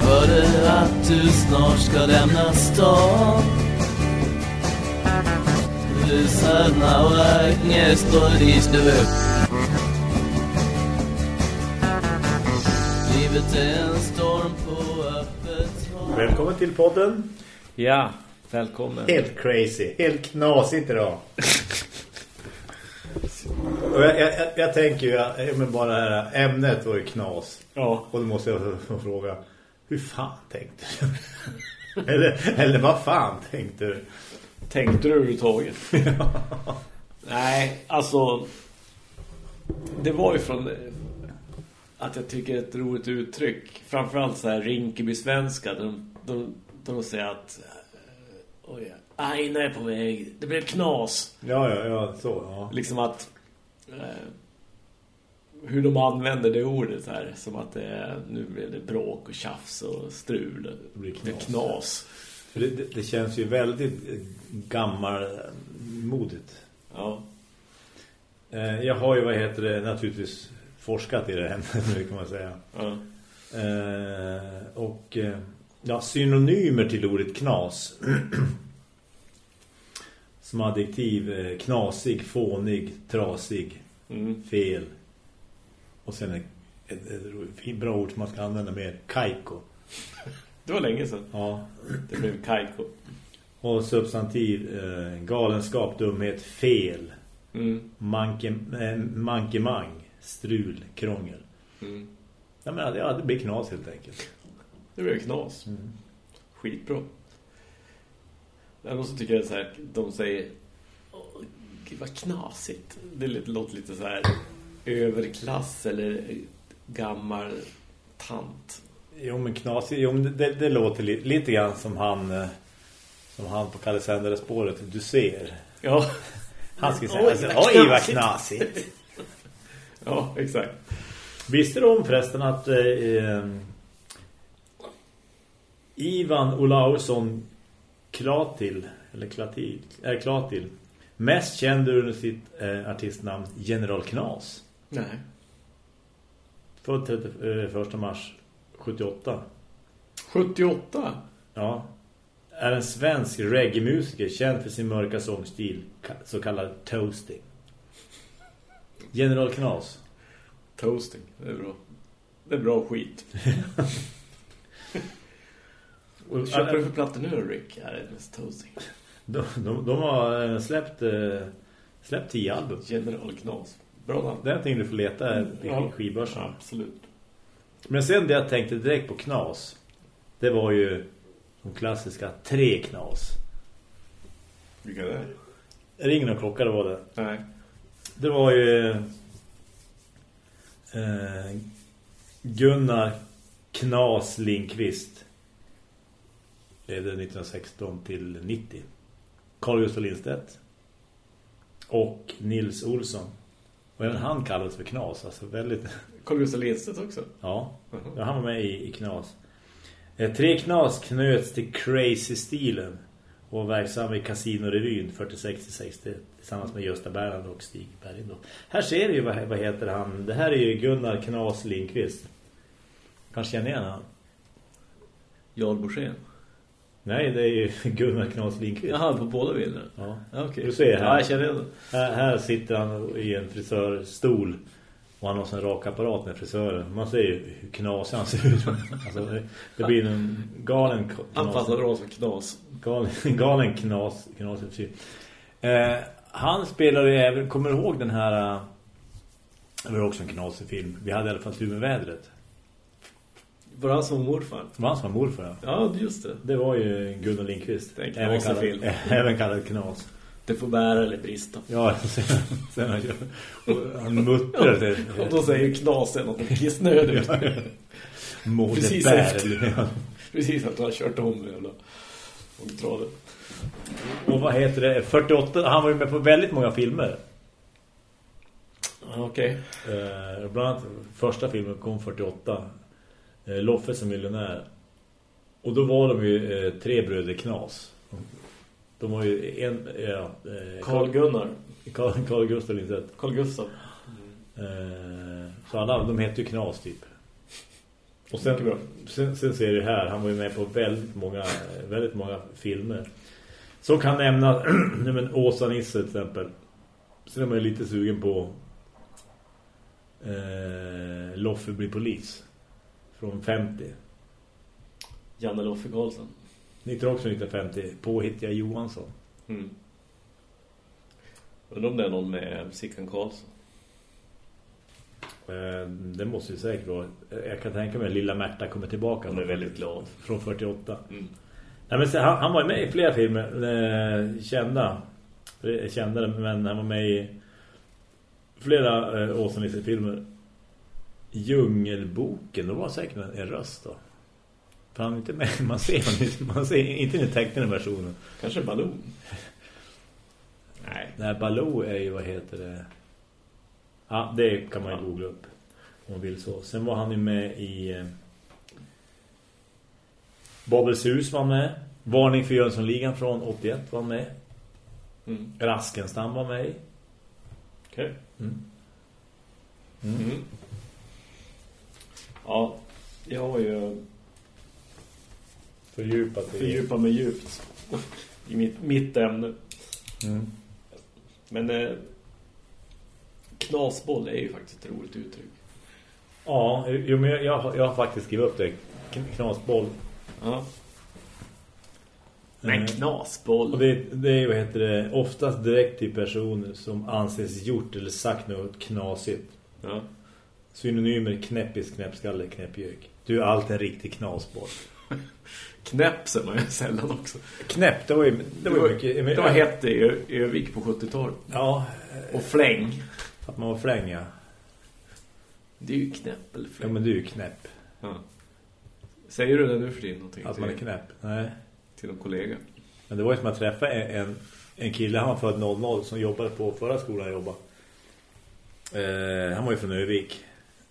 Hörde att du snart ska lämna stan Lyssna och Agnes Brodis du Livet är en storm på öppet hav Välkommen till podden. Ja, välkommen. Helt crazy, helt knasigt idag. Och jag, jag, jag, tänker ju, men bara det här ämnet var ju knas. Ja. Och då måste jag fråga, hur fan tänkte du? eller, eller vad fan tänkte du? Tänkte du överhuvudtaget? Nej, alltså det var ju från att jag tycker ett roligt uttryck. Framförallt så här Rinkeby-svenska. De, de, de säger att eh, oj, Aina är på väg. Det blev knas. Ja, ja, ja, så, ja. Liksom att hur de använder det ordet här. Som att det nu blir det bråk och tjafs och strul. Det blir knas. knas. För det, det, det känns ju väldigt eh, gammalmodigt. Ja. Eh, jag har ju, vad heter det, naturligtvis forskat i det här nu kan man säga. ja. Eh, och eh, ja, synonymer till ordet knas. Som adjektiv eh, knasig, fånig, trasig, Mm. fel. Och sen ett, ett, ett bra ord som man ska använda mer, kajko. Det var länge sedan. Ja. Det blev kajko. Och substantiv, eh, galenskap, dumhet, fel, Mm. manke, eh, mankemang, strul, krångel. Mm. Ja, men, ja, det blir knas helt enkelt. Det blev knas. Mm. Skitbra. Däremot så tycker jag så här, de säger gud vad knasigt. Det låter- lite så här överklass eller gammal tant. Jo men knasig, jo, men det, det låter li, lite grann som han eh, som han på Kalle Sändare spåret du ser. Ja, Han skulle säga alltså, oj vad knasigt." knasigt. ja exakt. Visste du om förresten att eh, eh, Ivan Olausson Klatil eller Klatil, äh, Klatil mest känd under sitt eh, artistnamn General Knas. Nej. Född 31 mars 78. 78? Ja. Är en svensk reggae-musiker känd för sin mörka sångstil, så kallad toasting. General Knas. Toasting, det är bra. Det är bra skit. Vad köper du för plattor nu Rick? Är det mest toasting. De, de, de har eh, släppt eh, släppt tio album. General Knas. Bra namn. Det är någonting du får leta i Ja. skivbörsen. Absolut. Men sen det jag tänkte direkt på Knas, det var ju de klassiska tre Knas. Vilka är det? Ring och klocka det var det. Nej. Det var ju eh, Gunnar Knas Lindqvist levde 1916 till 90. Carl Gustaf Lindstedt och Nils Olsson. Och även han kallades för Knas. Alltså väldigt... Carl Gustaf Lindstedt också? Ja, Mhm. ja han var med i, i Knas. Eh, tre Knas knöts till Crazy-stilen och var verksam i Casino-revyn 46-60 tillsammans med Gösta Berland och Stig Bergindorf. Här ser du ju, vad, vad heter han? Det här är ju Gunnar Knas Lindqvist. Kanske känner igen han? Jarl Borssén. Nej, det är ju Gunnar Knas Lindqvist. Jaha, på båda bilderna? Ja. Ja, okej. Du ser här. Ja, jag känner det. Här, här sitter han i en frisörstol och han har sån rak apparat med frisören. Man ser ju hur knasig han ser ut. Alltså, det, blir en galen knas. Anpassad ras för knas. Galen, galen knas, knas eh, Han spelade även, kommer du ihåg den här, eh, det var också en knasig film. Vi hade i alla fall tur med vädret. Var han som morfar? Det var han som morfar. ja. Ja, just det. Det var ju Gunnar Lindqvist. Det är en Även kallad, även kallad knas. Det får bära eller brista. Ja, sen, sen han, han muttrar till Och då säger knasen att det är kissnödig. Mode Precis bär. efter. Precis att han har kört om det jävla ångtradet. Och vad heter det? 48, han var ju med på väldigt många filmer. Okej. Eh, bland annat första filmen kom 48. Eh, Loffe som miljonär. Och då var de ju eh, tre bröder Knas. De var ju en... Ja, eh, Carl Gunnar. Carl, Carl Gustaf Lindstedt. Carl Gustav. Eh, Så alla, de heter ju Knas typ. Och sen, sen, sen ser du här, han var ju med på väldigt många, väldigt många filmer. Så kan nämna men Åsa Nisse till exempel. Sen är man ju lite sugen på eh, Loffe blir polis. Från 50. Janne Loffe Karlsson. 19 1950. Påhittiga Johansson. Mm. Undrar om det är någon med Sickan Karlsson. Eh, det måste ju säkert vara. Jag kan tänka mig att Lilla Märta kommer tillbaka. Hon är väldigt glad. Från 48. Mm. Nej, men han, han var med i flera filmer. Eh, kända. Eh, Kända, men han var med i flera eh, Åsa-Nisse-filmer. Djungelboken, då var säkert en, en röst då. För han är inte med, man ser man ser inte den tecknade versionen. Kanske Baloo. Nej. Nej, Baloo är ju, vad heter det? Ja, det kan man ju Ja. googla upp om man vill så. Sen var han ju med i eh, Babels hus var med. Varning för Jönssonligan från 81 var med. Mm. Raskenstam var med. Okej. Mm. Mm. Ja, jag har ju Fördjupat fördjupat mig djupt i mitt, mitt ämne. Mm. Men eh, knasboll är ju faktiskt ett roligt uttryck. Ja, jo, men jag, jag, har- jag har faktiskt skrivit upp det. Knasboll. Ja. Men Eh, knasboll. Och det, det är vad heter det, oftast direkt till personer som anses gjort eller sagt något knasigt. Ja. Synonymer knäppis, knäppskalle, knäppjök. Du är allt en riktig knasboll. Knäpp ser man ju sällan också. Knäpp, det var ju, det var ju mycket... Det var hett i Ö- Övik på 70-talet. Ja, Och fläng. att man var flänga. Det är ju knäpp eller Ja, fläng. men du är ju knäpp. Ja. Säger du det nu för din någonting Att man är knäpp. Nej. till någon kollega? Men det var ju som att träffa en, en, en kille, han var född 00 som jobbade på förra skolan jag jobbade. Eh, han var ju från Övik.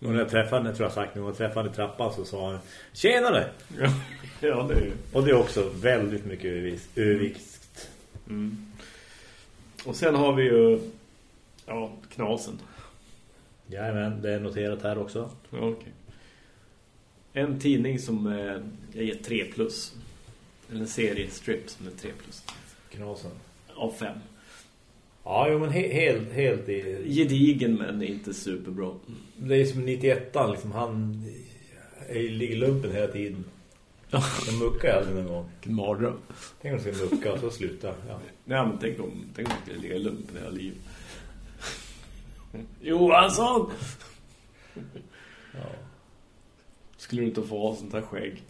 Och när jag träffade jag tror jag sagt nu, när jag träffade i trappan så sa han Tjenare! Ja, ja det är ju... Och det är också väldigt mycket Öviks. Övikskt. Mm. Och sen har vi ju ja, knasen. Jajamän, det är noterat här också. Ja, okej. En tidning som eh, jag ger 3 plus. Eller en serie strip som är 3 plus. Knasen. Av 5. Ja, jo, men he helt, helt i... Gedigen men inte superbra. Det är som 91 liksom, han är, ligger lumpen hela tiden. Han muckar ju aldrig någon gång. Vilken mardröm. Tänk om de ska mucka och så sluta. Ja. Nej men tänk om, tänk om jag skulle ligga i lumpen hela livet. Johansson! Ja. Skulle du inte få ha sånt här skägg?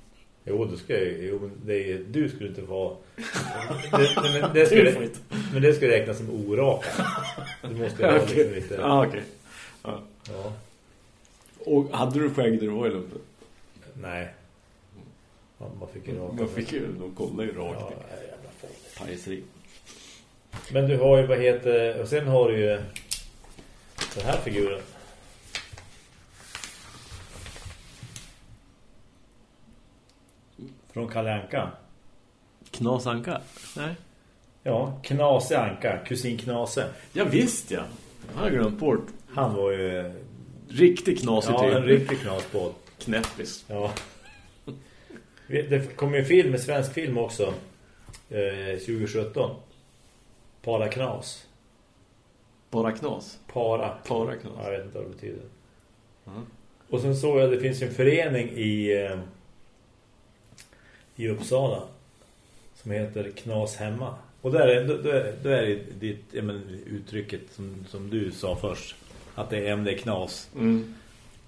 Jo, du ska ju, jo, men det du skulle inte få det, men, det skulle, men det skulle räknas som oraka. Du måste ha liksom Okej. lite... Ja, okej. Ja. Ja. Och hade du skägg när du var i lumpen? Nej. Ja, man fick ju raka. Man fick ju, de kollade ju rakt Ja, jävla farligt. pajseri. Men du har ju, vad heter... Och sen har du ju den här figuren. Från Kalle Anka. Knasanka? Nej. Ja, Knase Anka, kusin Knase. Ja visst ja. Jag har glömt bort. Han var ju Riktig knasig ja, en typ. riktig knasboll. Knäppis. Ja. Det kom ju en film, en svensk film också. Eh, 2017. Para Knas. Bara knas. Para. Para knas. Ja, jag vet inte vad det betyder. Mm. Och sen såg jag att det finns en förening i eh, i Uppsala som heter Knas hemma. Och där är, då, är, då är det ditt, ja, men, uttrycket som, som du sa först. Att det är, det är knas. Mm.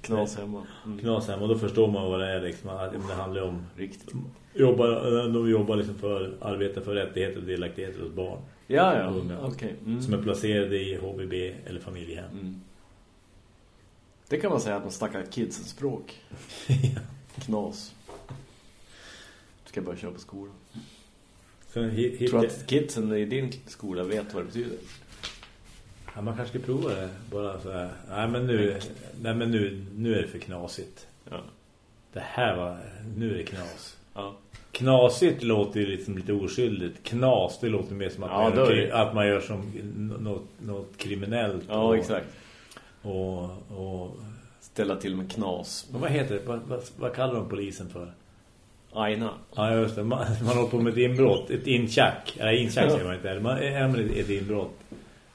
Knas hemma. Mm. Knas hemma. Och då förstår man vad det är. Liksom, att ja, det handlar om Riktigt. jobbar, de jobbar liksom för arbeta för rättigheter och delaktigheter hos barn. Ja, ja. Unga. Okej. Mm. Som är placerade i HVB eller familjehem. Mm. Det kan man säga att man snackar kidsens språk. Knas. Ska börja köra på skolan. Hit, Tror att kidsen i din skola vet vad det betyder? ja, man kanske ska prova det. Bara så här. Nej men nu, nej, men nu, nu är det för knasigt. Ja. Det här var, nu är det knas. Ja. Knasigt låter ju liksom lite oskyldigt. Knas, det låter mer som att, Ja, man, gör, att man gör som något, något kriminellt. Ja, och, exakt. Och, och ställa till med knas. Men vad heter det? Vad, vad, vad kallar de polisen för? Aina. Ja, just det. Man, man håller på med ett inbrott. Ett inchack. Eller inchack säger man inte. Man är med ett inbrott.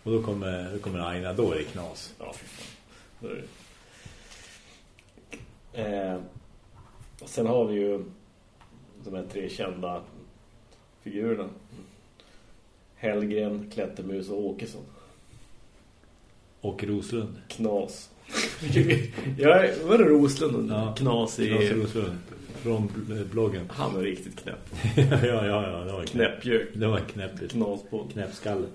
Och då kommer, då kommer Aina. Då är det knas. Ja. Då är det. Eh, sen har vi ju de här tre kända figurerna. Hellgren, Klättermus och Åkesson. Och Roslund. Knas. ja, var det Roslund? Ja. Knas i... Knas Roslund. Från bl- bloggen. Han är riktigt knäpp. ja, ja, ja. Det var. Knäppjök. Det var en knäpp. Knaspål. Knäppskalle.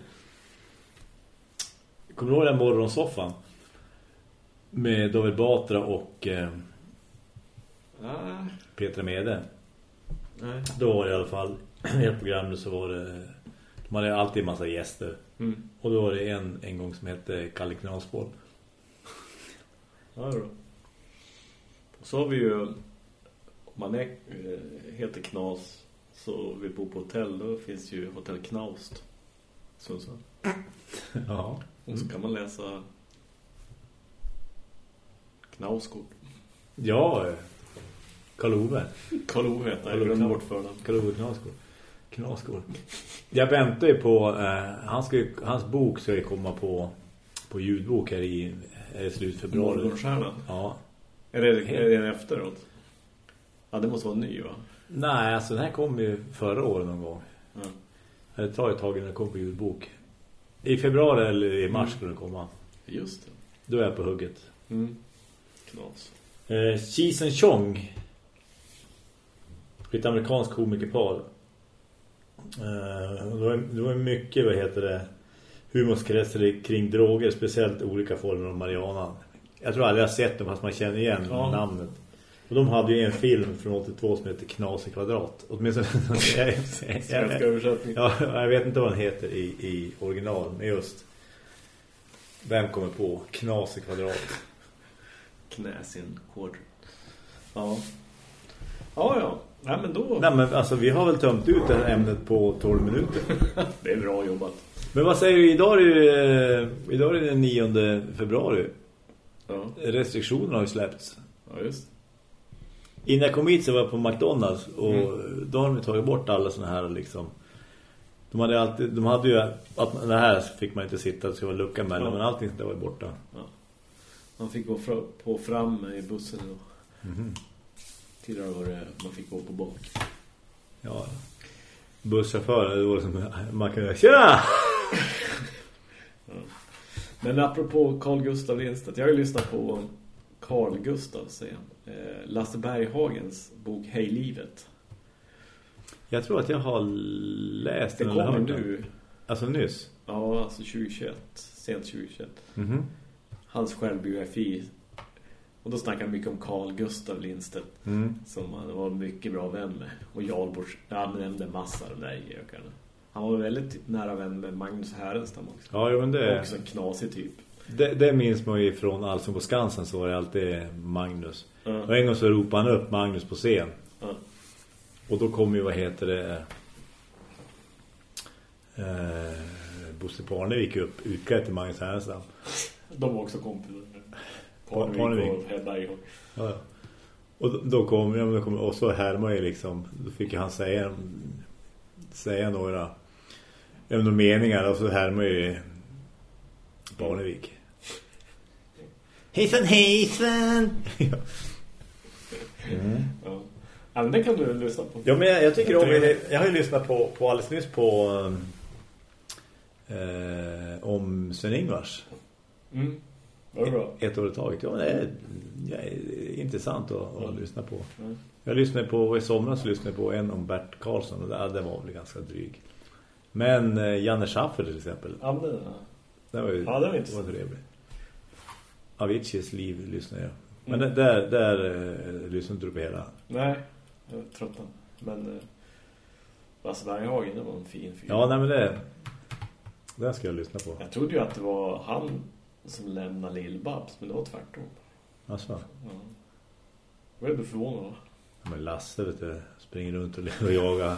Kommer du ihåg den morgonsoffan? Med David Batra och eh, Ah, Petra Mede. nej. Då var det i alla fall i ett program så var det de hade alltid en massa gäster. Mm. Och då var det en, en gång som hette Kalle Knasboll. Ja, då. Så har vi ju man är, eh, heter Knas så vill bo på hotell då finns ju Hotell Knaust Sundsvall. Ja. Och så kan man läsa Knauskort. Ja, Karl-Ove. Karl-Ove heter jag, glömde bort förnamn. Karl-Ove Knasgård. Knasgård. Jag väntar ju på eh, han ska hans bok ska ju komma på på ljudbok här i är slut februari. Morgonstjärnan. Ja. Är det, är det efteråt? Ja, det måste vara ny va? Nej, alltså den här kom ju förra året någon gång. Ja. Det tar ett tag innan den kom på ljudbok. I februari eller i mars Mm. skulle den komma. Just det. Då är jag på hugget. Mm. Knas. Eh, Cheese and Chong. Ett amerikanskt komikerpar. Eh, det, var, det var mycket, vad heter det, humorskrässer kring droger, speciellt olika former av marijuana. Jag tror aldrig jag har sett dem fast man känner igen Ja. namnet. Och de hade ju en film från 82 som heter Knas i kvadrat. Åtminstone, jag, översättning. ja, jag vet inte vad den heter i, i original, men just vem kommer på Knas i kvadrat? Knäsin quadrant. Ja. Ja, ja. Nej, men då... Nej men alltså vi har väl tömt ut det här ämnet på 12 minuter. Det är bra jobbat. Men vad säger du? Idag är det, eh, idag är det den 9 februari. Ja, Restriktionerna har ju släppts. ja just. Innan jag kom hit så var jag på McDonalds och Mm. då har de tagit bort alla såna här liksom. De hade alltid, de hade ju att det här fick man inte sitta, det skulle vara lucka mellan, Ja. men allting sånt där var borta. Man fick gå fra, på fram i bussen då. Mhm. Tidigare var det man fick gå på bak. Ja. Busschauffören, det var som man kunde tjena! Men apropå Carl Gustav Lindstedt. Jag har ju lyssnat på Carl Gustav säger han. Eh, Lasse Berghagens bok Hej livet. Jag tror att jag har läst Det den eller kommer nu. Alltså nyss. Ja, alltså 2021. Sent 2021. Mhm. Hans självbiografi. Och då snackar han mycket om Carl Gustav Lindstedt. Mm. Som han var mycket bra vän med. Och Jarlborgs, ja, men nämnde massa av de där gökarna. Han var väldigt nära vän med Magnus Härenstam också. Ja, jo, men det... Också en knasig typ. Det, det minns man ju från Allsång på Skansen så var det alltid Magnus. Ja. Och en gång så ropade han upp Magnus på scen. Ja. Och då kom ju, vad heter det... Eh, Bosse Parnevik upp, utklädd till Magnus Härenstam. De var också kompisar. Parnevik. Parnevik och Hed Berghagen. Ja, ja. Och då- då kom, ja, men då kom och så härmar ju liksom, då fick han säga säga några några meningar och så härmar ju Parnevik. Hejsan, hejsan! ja. Ja. ja, men det kan du lyssna på. Ja, men jag, jag tycker om jag har ju lyssnat på, på alldeles nyss på eh, om Sven-Ingvars Mm. Var det bra? ett år i taget. Ja, det är, ja, det är intressant att, att Mm. lyssna på. Mm. Jag lyssnade på, i somras lyssnade på en om Bert Karlsson och det, det var väl ganska dryg. Men eh, Janne Schaffer till exempel, Ja, men det, det var ju Ja, det var var trevligt. Aviciis liv lyssnade jag. Men Mm. där, där eh, lyssnade inte du på hela. nej, jag tröttnade. Men eh, Lasse Berghagen, det var en fin film. Ja, nej men det det ska jag lyssna på. Jag trodde ju att det var han som lämnade Lill-Babs, men det var tvärtom. Alltså, Ja. Vad är du förvånad va? men Lasse vet du, springer runt och, och jagar.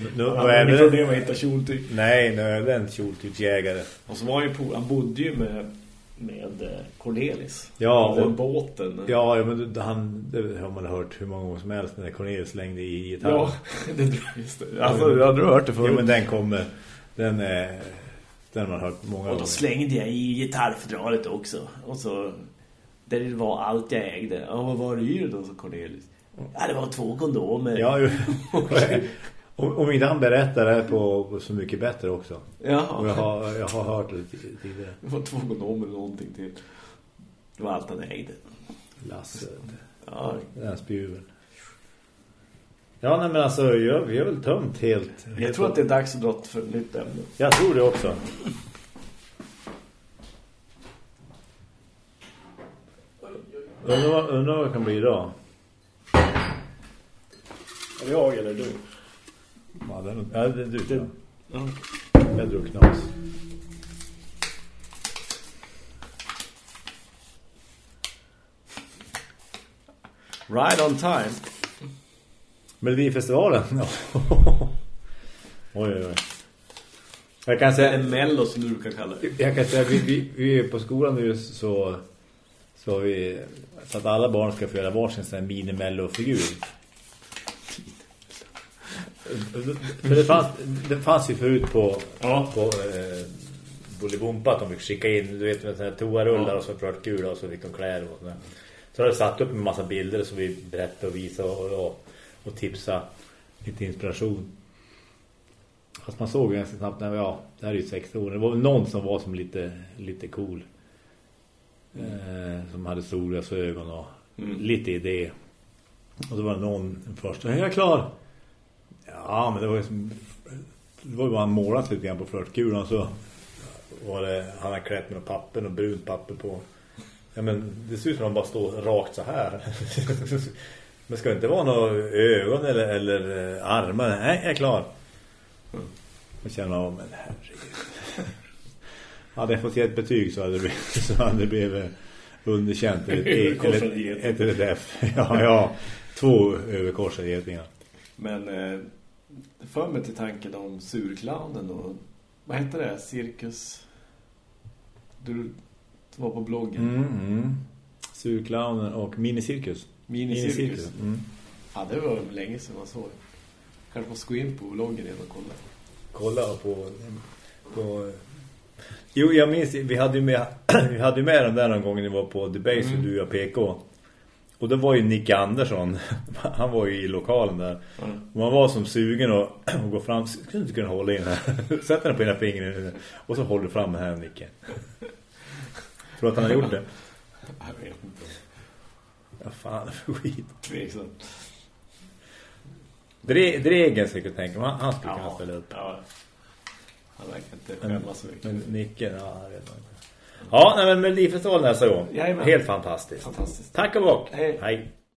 Nu, nu, Han hade även- problem att hitta kjoltyg. Nej, nu är det en kjoltygsjägare. Och så var han ju på, han bodde ju med med eh, Cornelis. Ja, Den och- båten. Ja, ja, men det- han, det har man hört hur många gånger som helst när Cornelius längde i gitarren. ja det, just det. Alltså, hade du hört det förut? Ja, men den kommer... Den, är, den har man hört många Och då gånger. slängde jag i gitarrfodralet också. Och så... Där var allt jag ägde. Ja, vad var det det då, så Cornelis? Ja, det var två kondomer. Ja, ju. om, om inte han berättar det här på, på Så mycket bättre också. ja. Och jag har, jag har hört det ti- tidigare. Det var två kondomer och någonting till. Det var allt han ägde. Lasse, Ja, den här spjuven. Ja, nej, men alltså, jag, vi har väl tömt helt. jag tror att det är dags att dra för ett nytt ämne. Jag tror det också. Undrar vad det kan bli idag. Är det jag eller du? Ja, det är, ja, du. Det- Ja. Ja. Jag drog knas. Right on time. Melodifestivalen. oj, oj, oj. Jag kan säga... En mello som du brukar kalla det. Jag kan säga, vi, vi, vi är på skolan nu så, så, vi, så att alla barn ska få göra varsin sån här mini-mello-figur. För det fanns, det fanns ju förut på, Ja. på eh, Bolibompa att de fick skicka in, du vet, med såna här toarullar Ja. och så flörtgula och så fick de kläder och sådär. Så har det satt upp en massa bilder som vi berättade och visade och, och, och tipsa lite inspiration. Fast man såg ganska snabbt, nej, ja, det här är ju 60 år. Det var väl någon som var som lite, lite cool. Eh, som hade solglasögon och Mm. lite idé. Och så var det någon den första, är jag klar? Ja, men det var ju det var ju bara han målat lite grann på flörtkulan så var det, han har klätt med papper och brunt papper på. Ja, men det ser ut som att han bara står rakt så här. men ska det inte vara några ögon eller, eller eh, armar? Nej, jag är klar. Jag känner av, men herregud. Hade jag fått ge ett betyg så hade det blivit, så hade det blivit underkänt. Eller, eller, ett eller ett F. Ja, ja. Två överkorsade getingar. Men eh, för mig till tanken om surclownen och vad heter det? Cirkus du var på bloggen. Mm, mm. Surclownen och minicirkus. Minicirkus. Mm. Ja, det var länge sedan man såg. Kanske måste gå in på bloggen igen och kolla. Kolla på... på jo, jag minns, vi hade ju med, vi hade ju med den där någon gång när vi var på Debase Mm. och du och PK. Och det var ju Nick Andersson. Han var ju i lokalen där. Och man var som sugen och, och gå fram. Skulle inte kunna hålla in här? Sätt den på ena fingret. Och så håller du fram den här Nicke. Tror att han har gjort det? Jag vet inte. Ja, fan för skit. Tveksamt. Dre, Dregen skulle jag tänka. Han skulle kunna Ja, ställa upp. ja. Han verkar inte skämmas så mycket. men Nicke, ja, jag vet inte. Ja, nej, men Melodifestivalen nästa gång. Jajamän. Helt fantastiskt. Fantastiskt. Tack och bock. Hej. Hej.